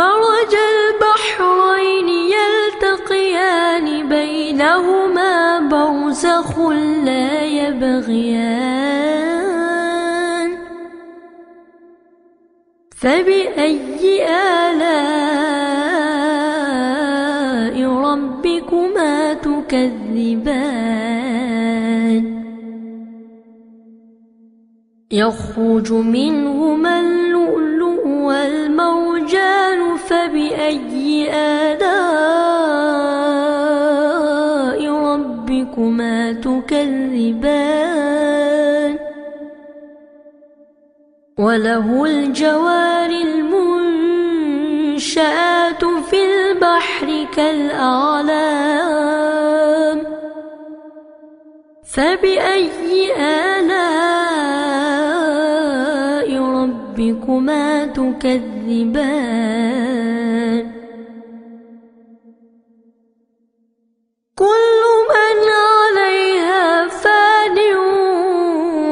مرج البحرين يلتقيان بينهما برزخ لا يبغيان. فبأي آلاء ربكما تكذبان؟ يخرج منهما والمرجان فبأي آلاء ربكما تكذبان؟ وله الجوار المنشآت في البحر كالأعلام. فبأي آلاء ربكما تكذبان. كل من عليها فان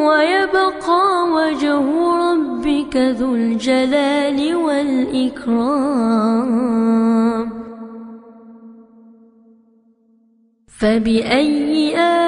ويبقى وجه ربك ذو الجلال والإكرام. فبأي آلاء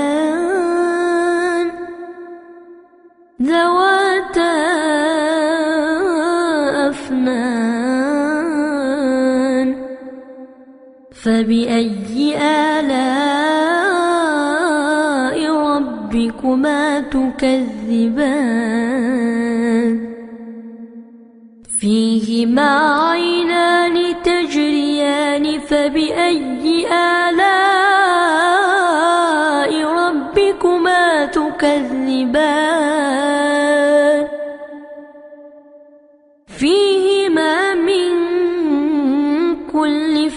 فبأي آلاء ربكما تكذبان؟ فيهما عينان تجريان فبأي آلاء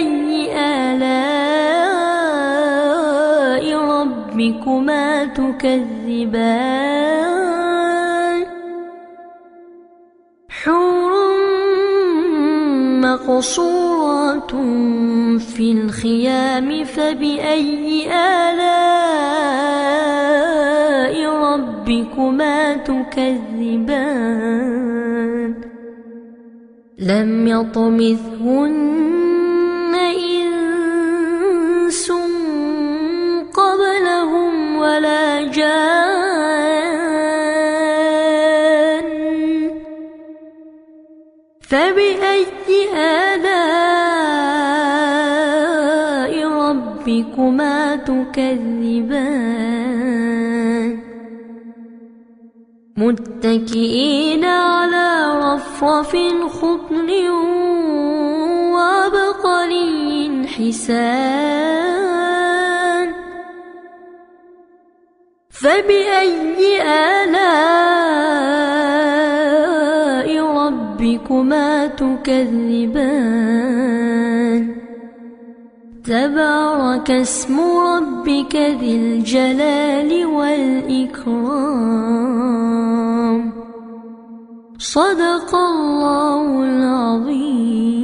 فبأي آلاء ربكما تكذبان؟ حور مقصورات في الخيام فبأي آلاء ربكما تكذبان؟ لم يطمثهن ولا جان فبأي آلاء ربكما تكذبان؟ متكئين على رفرف خضر وعبقري حسان فبأي آلاء ربكما تكذبان؟ تبارك اسم ربك ذي الجلال والإكرام. صدق الله العظيم.